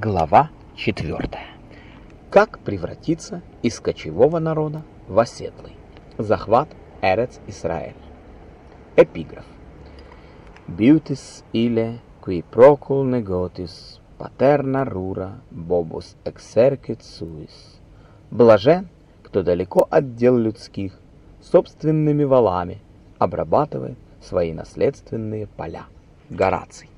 Глава 4. Как превратиться из кочевого народа в оседлый. Захват Эрец Исраэль. Эпиграф. Beautis ile qui procul negotis paterna rura bobus exercit suis. Блажен, кто далеко от дел людских, собственными валами обрабатывает свои наследственные поля. Гораций.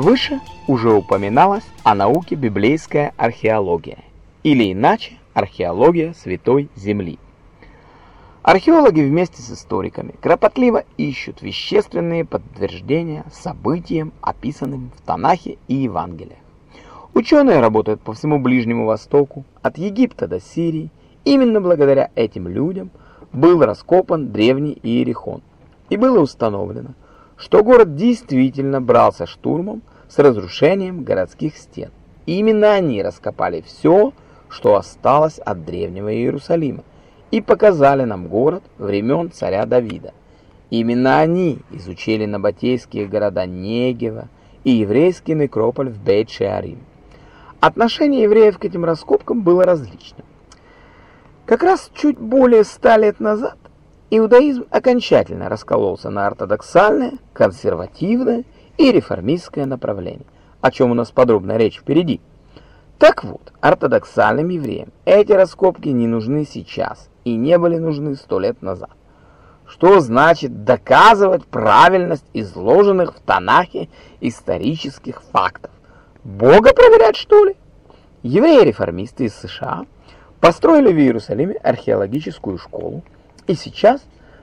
Выше уже упоминалось о науке библейская археология, или иначе археология Святой Земли. Археологи вместе с историками кропотливо ищут вещественные подтверждения событиям, описанным в Танахе и Евангелиях. Ученые работают по всему Ближнему Востоку, от Египта до Сирии. Именно благодаря этим людям был раскопан древний Иерихон, и было установлено, что город действительно брался штурмом с разрушением городских стен. Именно они раскопали все, что осталось от древнего Иерусалима, и показали нам город времен царя Давида. Именно они изучили набатейские города Негева и еврейский некрополь в Бейт-Шеарим. Отношение евреев к этим раскопкам было различным. Как раз чуть более ста лет назад иудаизм окончательно раскололся на ортодоксальное, консервативное и реформистское направление, о чем у нас подробная речь впереди. Так вот, ортодоксальным евреям эти раскопки не нужны сейчас и не были нужны сто лет назад. Что значит доказывать правильность изложенных в Танахе исторических фактов? Бога проверять, что ли? Евреи-реформисты из США построили в Иерусалиме археологическую школу и сейчас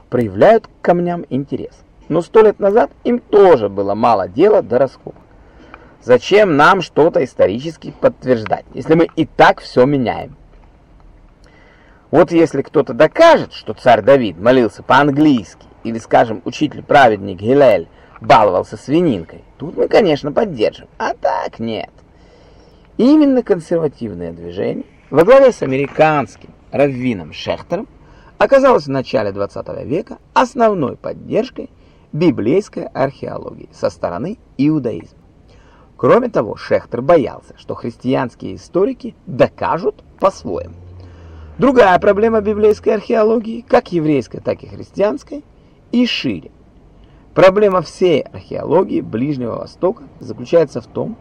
проявляют к камням интерес но сто лет назад им тоже было мало дела до раскопок. Зачем нам что-то исторически подтверждать, если мы и так все меняем? Вот если кто-то докажет, что царь Давид молился по-английски, или, скажем, учитель-праведник Гилель баловался свининкой, тут мы, конечно, поддержим, а так нет. Именно консервативное движение во главе с американским раввином Шехтером оказалось в начале 20 века основной поддержкой библейской археологии со стороны иудаизма. Кроме того, Шехтер боялся, что христианские историки докажут по-своему. Другая проблема библейской археологии, как еврейской, так и христианской, и шире. Проблема всей археологии Ближнего Востока заключается в том,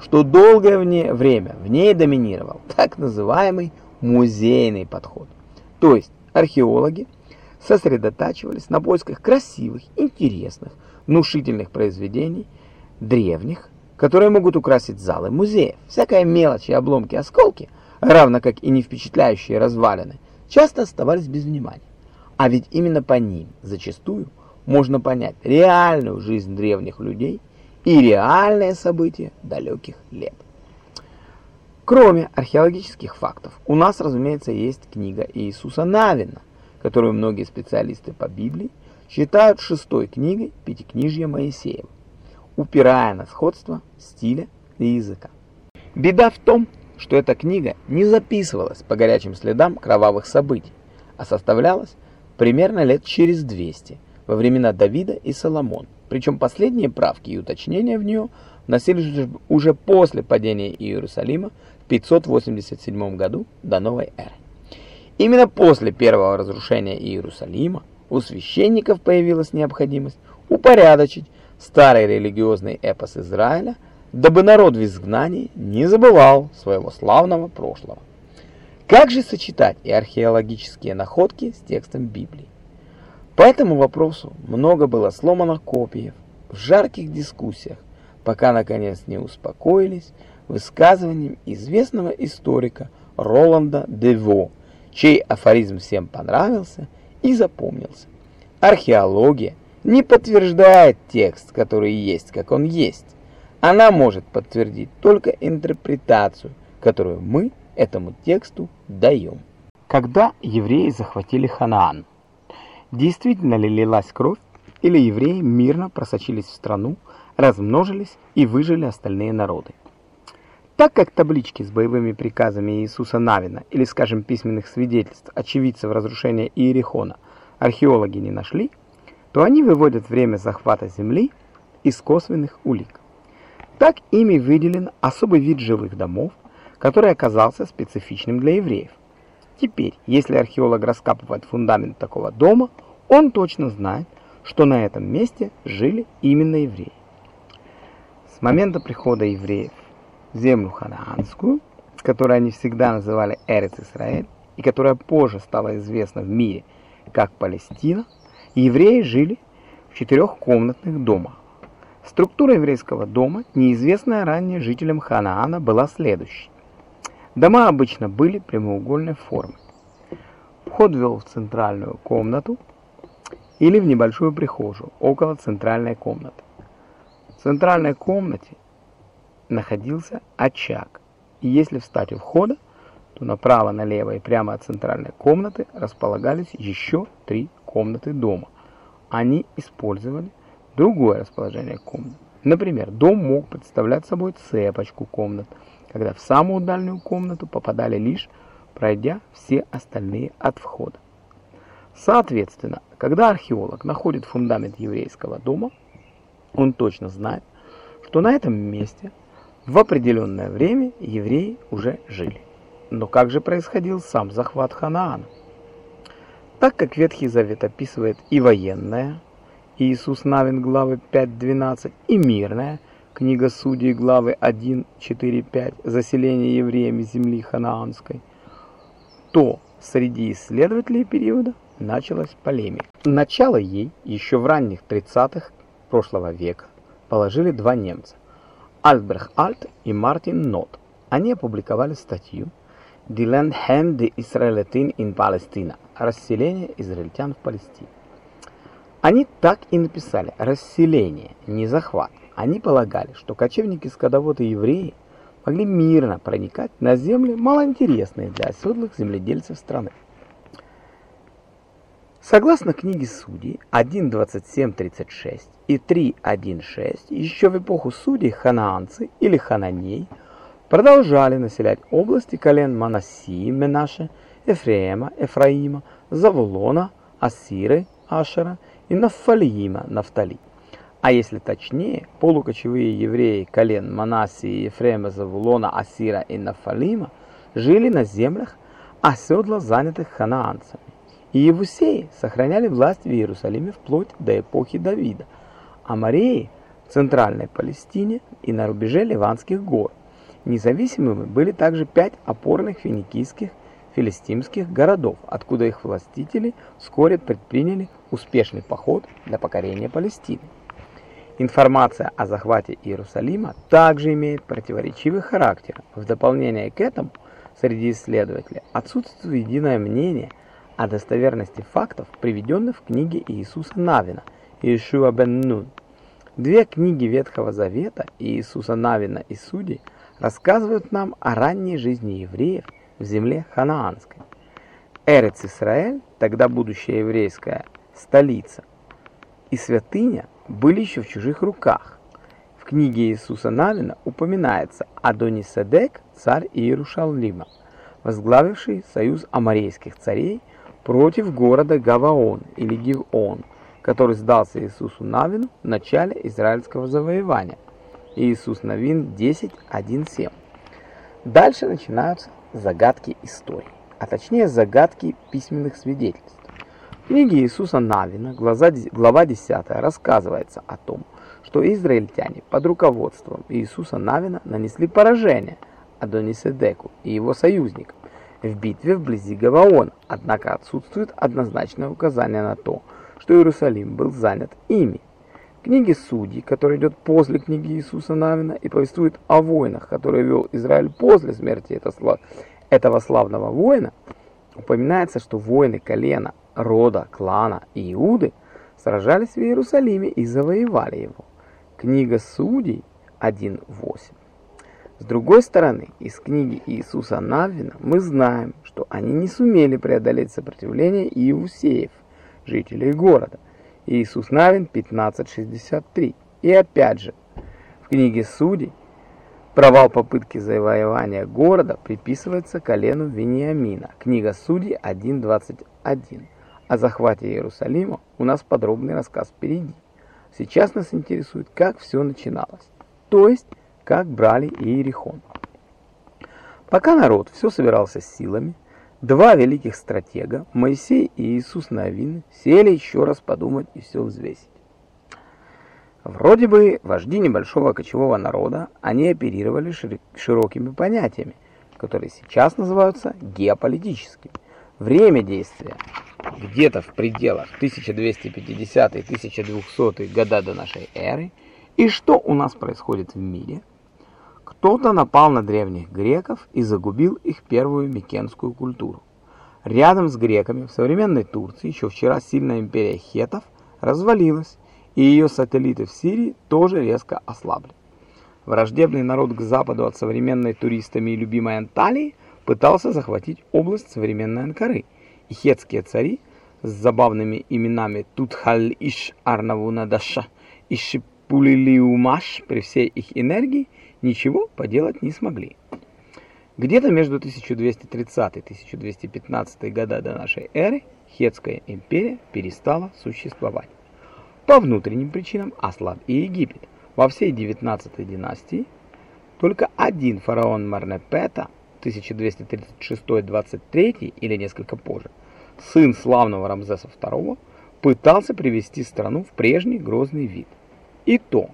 что долгое время в ней доминировал так называемый музейный подход. То есть археологи сосредотачивались на поисках красивых, интересных, внушительных произведений древних, которые могут украсить залы музеев. Всякая мелочь и обломки, осколки, равно как и не впечатляющие развалины, часто оставались без внимания. А ведь именно по ним зачастую можно понять реальную жизнь древних людей и реальные события далеких лет. Кроме археологических фактов, у нас, разумеется, есть книга Иисуса Навина, которую многие специалисты по Библии считают шестой книгой Пятикнижья Моисеева, упирая на сходство стиля и языка. Беда в том, что эта книга не записывалась по горячим следам кровавых событий, а составлялась примерно лет через 200, во времена Давида и Соломона. Причем последние правки и уточнения в нее вносились уже после падения Иерусалима в 587 году до новой эры. Именно после первого разрушения Иерусалима у священников появилась необходимость упорядочить старый религиозный эпос Израиля, дабы народ в изгнании не забывал своего славного прошлого. Как же сочетать и археологические находки с текстом Библии? По этому вопросу много было сломано копий в жарких дискуссиях, пока наконец не успокоились высказыванием известного историка Роланда Дево, чей афоризм всем понравился и запомнился. Археология не подтверждает текст, который есть, как он есть. Она может подтвердить только интерпретацию, которую мы этому тексту даем. Когда евреи захватили Ханаан, действительно ли лилась кровь, или евреи мирно просочились в страну, размножились и выжили остальные народы? Так как таблички с боевыми приказами Иисуса Навина или, скажем, письменных свидетельств очевидцев разрушения Иерихона археологи не нашли, то они выводят время захвата земли из косвенных улик. Так ими выделен особый вид жилых домов, который оказался специфичным для евреев. Теперь, если археолог раскапывает фундамент такого дома, он точно знает, что на этом месте жили именно евреи. С момента прихода евреев землю ханаанскую, которую они всегда называли Эрец-Исраэль, и которая позже стала известна в мире как Палестина, евреи жили в четырехкомнатных домах. Структура еврейского дома, неизвестная ранее жителям Ханаана, была следующей. Дома обычно были прямоугольной формы. Вход вел в центральную комнату или в небольшую прихожую около центральной комнаты. В центральной комнате находился очаг. И если встать у входа, то направо, налево и прямо от центральной комнаты располагались еще три комнаты дома. Они использовали другое расположение комнат. Например, дом мог представлять собой цепочку комнат, когда в самую дальнюю комнату попадали лишь пройдя все остальные от входа. Соответственно, когда археолог находит фундамент еврейского дома, он точно знает, что на этом месте в определенное время евреи уже жили. Но как же происходил сам захват Ханаана? Так как Ветхий Завет описывает и военное, Иисус Навин, главы 5-12, и мирное, книга Судей, главы 1-4-5, заселение евреями земли ханаанской, то среди исследователей периода началась полемика. Начало ей еще в ранних 30-х прошлого века положили два немца – Альбрехт Альт и Мартин Нот. Они опубликовали статью «Die Landheim de Israelitin in Palestina» «Расселение израильтян в Палестине». Они так и написали «расселение, не захват». Они полагали, что кочевники-скотоводы евреи могли мирно проникать на земли, малоинтересные для оседлых земледельцев страны. Согласно книге Судей 1.27.36 и 3.1.6, еще в эпоху Судей ханаанцы или хананей продолжали населять области колен Манасии, Менаше, Ефрема, Ефраима, Завулона, Асиры, Ашера и Нафалиима, Нафтали. А если точнее, полукочевые евреи колен Манасии, Ефрема, Завулона, Асира и Нафалима жили на землях, оседло занятых ханаанцами и Евусеи сохраняли власть в Иерусалиме вплоть до эпохи Давида, а Марии в центральной Палестине и на рубеже Ливанских гор. Независимыми были также пять опорных финикийских филистимских городов, откуда их властители вскоре предприняли успешный поход для покорения Палестины. Информация о захвате Иерусалима также имеет противоречивый характер. В дополнение к этому, среди исследователей отсутствует единое мнение о достоверности фактов, приведенных в книге Иисуса Навина Иешуа бен Нун. Две книги Ветхого Завета Иисуса Навина и Судей рассказывают нам о ранней жизни евреев в земле ханаанской. Эрец Исраэль, тогда будущая еврейская столица, и святыня были еще в чужих руках. В книге Иисуса Навина упоминается Адониседек, царь Иерушалима, возглавивший союз амарейских царей против города Гаваон или Гивон, который сдался Иисусу Навину в начале израильского завоевания. Иисус Навин 10.1.7. Дальше начинаются загадки истории, а точнее загадки письменных свидетельств. В книге Иисуса Навина, глава 10, рассказывается о том, что израильтяне под руководством Иисуса Навина нанесли поражение Адониседеку и его союзникам, в битве вблизи Гаваона, однако отсутствует однозначное указание на то, что Иерусалим был занят ими. В книге Судей, которая идет после книги Иисуса Навина и повествует о войнах, которые вел Израиль после смерти этого славного воина, упоминается, что воины колена рода, клана и Иуды сражались в Иерусалиме и завоевали его. Книга Судей 1.8. С другой стороны, из книги Иисуса Навина мы знаем, что они не сумели преодолеть сопротивление иусеев, жителей города. Иисус Навин 15.63. И опять же, в книге Судей провал попытки завоевания города приписывается колену Вениамина. Книга Судей 1.21. О захвате Иерусалима у нас подробный рассказ впереди. Сейчас нас интересует, как все начиналось, то есть, как брали Иерихон. Пока народ все собирался силами, два великих стратега, Моисей и Иисус Навин, сели еще раз подумать и все взвесить. Вроде бы вожди небольшого кочевого народа, они оперировали широкими понятиями, которые сейчас называются геополитическими. Время действия где-то в пределах 1250-1200 года до нашей эры. И что у нас происходит в мире? Кто-то напал на древних греков и загубил их первую микенскую культуру. Рядом с греками в современной Турции еще вчера сильная империя хетов развалилась, и ее сателлиты в Сирии тоже резко ослабли. Враждебный народ к западу от современной туристами и любимой Анталии пытался захватить область современной Анкары – и хетские цари с забавными именами Тутхаль-Иш Арнавунадаша и Шипулилиумаш при всей их энергии ничего поделать не смогли. Где-то между 1230 и 1215 года до нашей эры Хетская империя перестала существовать. По внутренним причинам ослаб и Египет. Во всей 19 династии только один фараон Марнепета 1236-23 или несколько позже, сын славного Рамзеса II, пытался привести страну в прежний грозный вид. И то,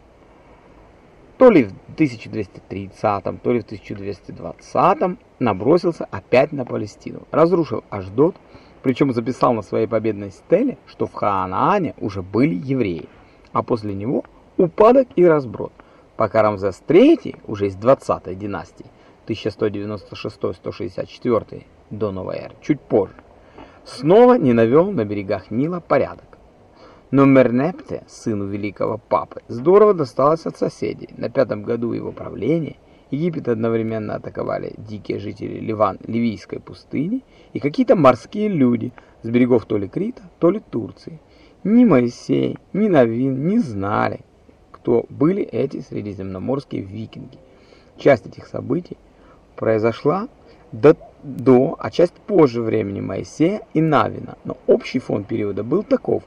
то ли в 1230, то ли в 1220 набросился опять на Палестину, разрушил Аждот, причем записал на своей победной стеле, что в Хаанаане уже были евреи, а после него упадок и разброд, пока Рамзес III, уже из 20-й династии, 1196-164 до новой эры, чуть позже, снова не навел на берегах Нила порядок. Но Мернепте, сыну великого папы, здорово досталось от соседей. На пятом году его правления Египет одновременно атаковали дикие жители Ливан, Ливийской пустыни и какие-то морские люди с берегов то ли Крита, то ли Турции. Ни Моисей, ни Навин не знали, кто были эти средиземноморские викинги. Часть этих событий произошла до, до, а часть позже времени Моисея и Навина, но общий фон периода был таков,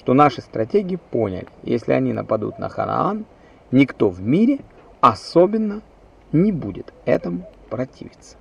что наши стратеги поняли, если они нападут на Ханаан, никто в мире особенно не будет этому противиться.